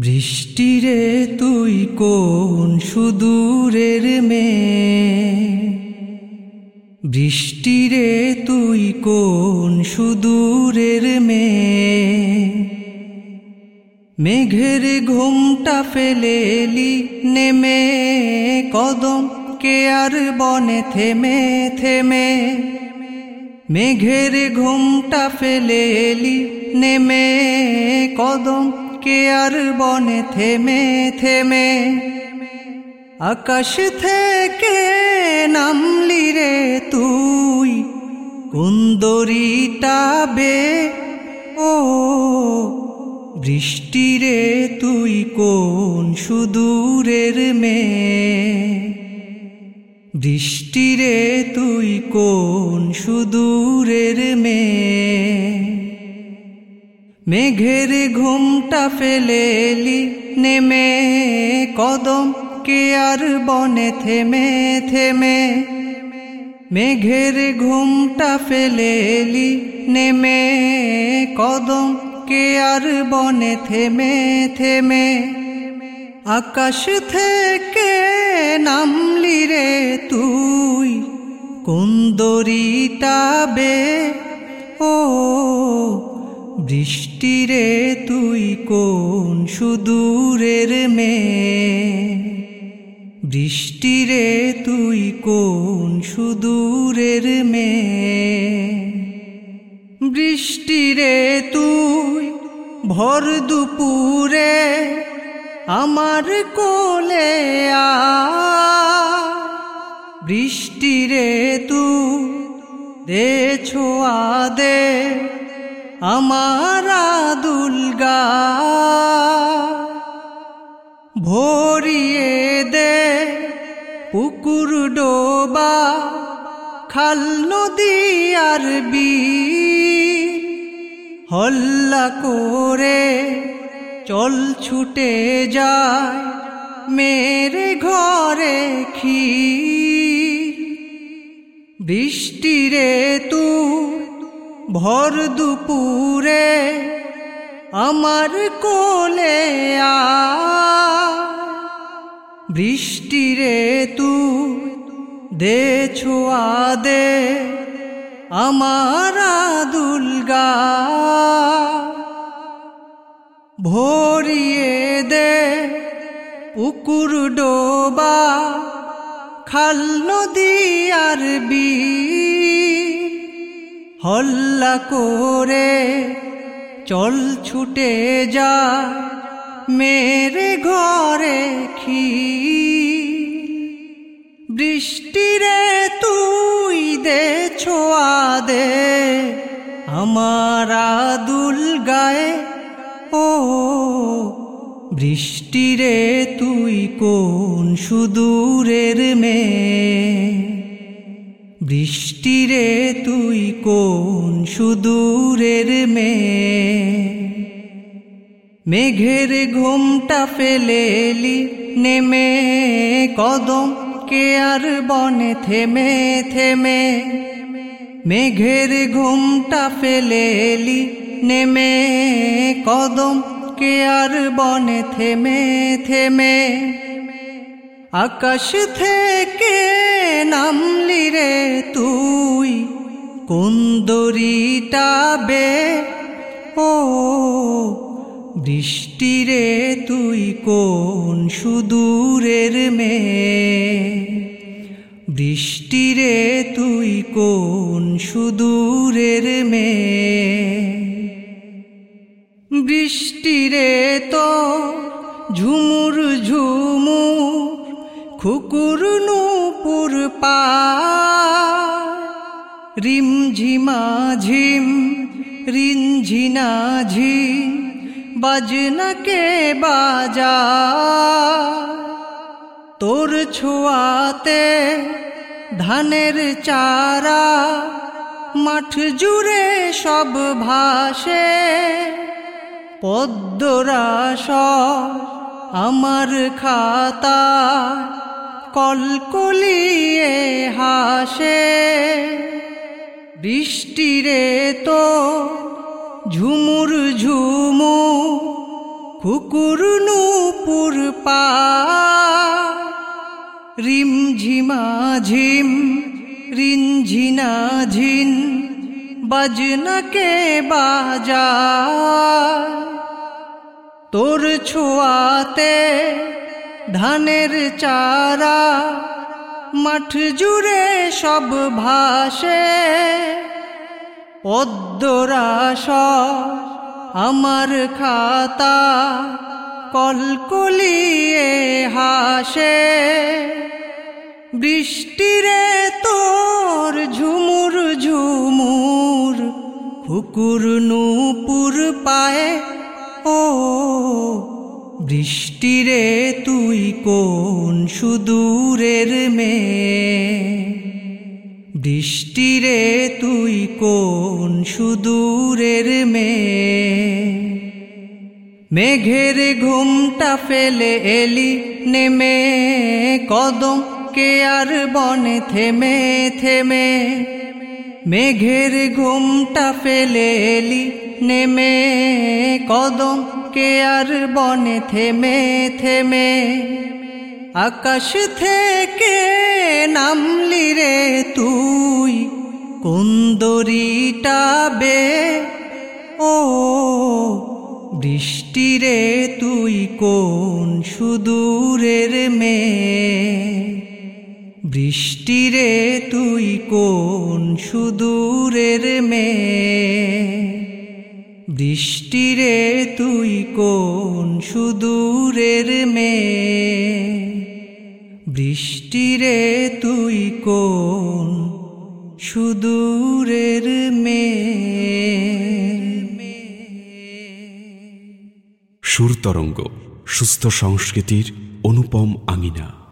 বৃষ্টিরে তুই কোন সুদূরের মেয়ে? বৃষ্টিরে তুই কোন সুদূরের মেয়ে? মেঘের ঘুমটা ফেলেলি, নেমে। কদম কে আর বনে থেমে থেমে। মেঘের ঘুমটা ফেলেলি, নেমে। কদম কে আর বনে থেমে থেমে? আকাশ থেকে নামলি রে তুই, কুন্দরিটা বে। ও বৃষ্টিরে তুই কোন সুদূরের মেয়ে? বৃষ্টিরে তুই কোন সুদূরের মেয়ে? মেঘের ঘুমটা ফেলেলি, নেমে কদম, কে আর বনে থেমে থেমে। মেঘের ঘুমটা ফেলেলি, নেমে কদম, কে আর বনে থেমে থেমে। আকাশ থেকে নামলি রে তুই, কুন্দরিটা বে বৃষ্টিরে তুই কোন সুদূরের মেয়ে? বৃষ্টিরে তুই ভর দুপুরে আমার কোলে বৃষ্টিরে তুই দে দে আমার দুলগা ভরিয়ে দে পুকুর ডোবা, খাল, নদী আর বি হল্লা করে চল ছুটে যায় মেরে ঘরে খি বৃষ্টিরে তু ভর দুপুরে আমার কোলে আ বৃষ্টিরে তুই দে ছোয়া দে আমার দুলগা ভরিয়ে দে পুকুর ডোবা, খাল, নদী আর বি হল্লা করে চল ছুটে যা, মেরে ঘরে খি। বৃষ্টিরে তুই দে ছোয়া দে, আমার দুল গায়ে। ও, বৃষ্টিরে তুই কোন সুদূরের মেয়ে? বৃষ্টিরে তুই কোন সুদূরের মেয়ে? মেঘের ঘুমটা ফেলেলি, নেমে কদম কে আর বনে থেমে থেমে। মেঘের ঘুমটা ফেলেলি, নেমে কদম কে আর বনে থেমে থেমে। আকাশ থেকে নামলি রে তুই কুন্দরিটা বে? ও বৃষ্টিরে তুই কোন সুদূরের মেয়ে? বৃষ্টিরে তুই কোন সুদূরের মেয়ে? বৃষ্টিরে তো ঝুমুর ঝুমুর, খুকুর নূপুর পা, রিম ঝিমা ঝিম রিঞ্ঝিনা ঝিম বাজনাকে বাজা? তোর ছোয়াতে ধানের চারা, মাঠ জুড়ে সব ভাসে। পদ্মরাস আমার খাতা কলকলিয়ে হাসে, বৃষ্টিরে তো ঝুমুর ঝুমু, কুকুর নূপুর পা, রিম ঝিমা ঝিম রিঞ্ঝিনা ঝিন বাজনাকে বাজা। তোর ছোঁয়াতে ধানের চারা, মাঠ জুড়ে সব ভাসে। পদ্মরাস আমার খাতা কলকলিয়ে হাসে। বৃষ্টিরে তোর ঝুমুর ঝুমুর কুকুর নূপুর পায়ে। ও বৃষ্টিরে তুই কোন সুদূরের মেয়ে? বৃষ্টিরে তুই কোন সুদূরের মেয়ে? মেঘের ঘুমটা ফেলে এলি, নেমে। কদম কে আর বনে থেমে থেমে। মেঘের ঘুমটা ফেলে এলি নেমে কদম কে আর বনে থেমে থেমে। আকাশ থেকে নামলি রে তুই, কুন্দরিটা বে। ও বৃষ্টিরে তুই কোন সুদূরের মেয়ে? বৃষ্টিরে তুই কোন সুদূরের মেয়ে? বৃষ্টিরে তুই কোন সুদূরের মেয়ে? বৃষ্টিরে তুই কোন সুদূরের মেয়ে? সুরতরঙ্গ, সুস্থ সংস্কৃতির অনুপম আঙিনা।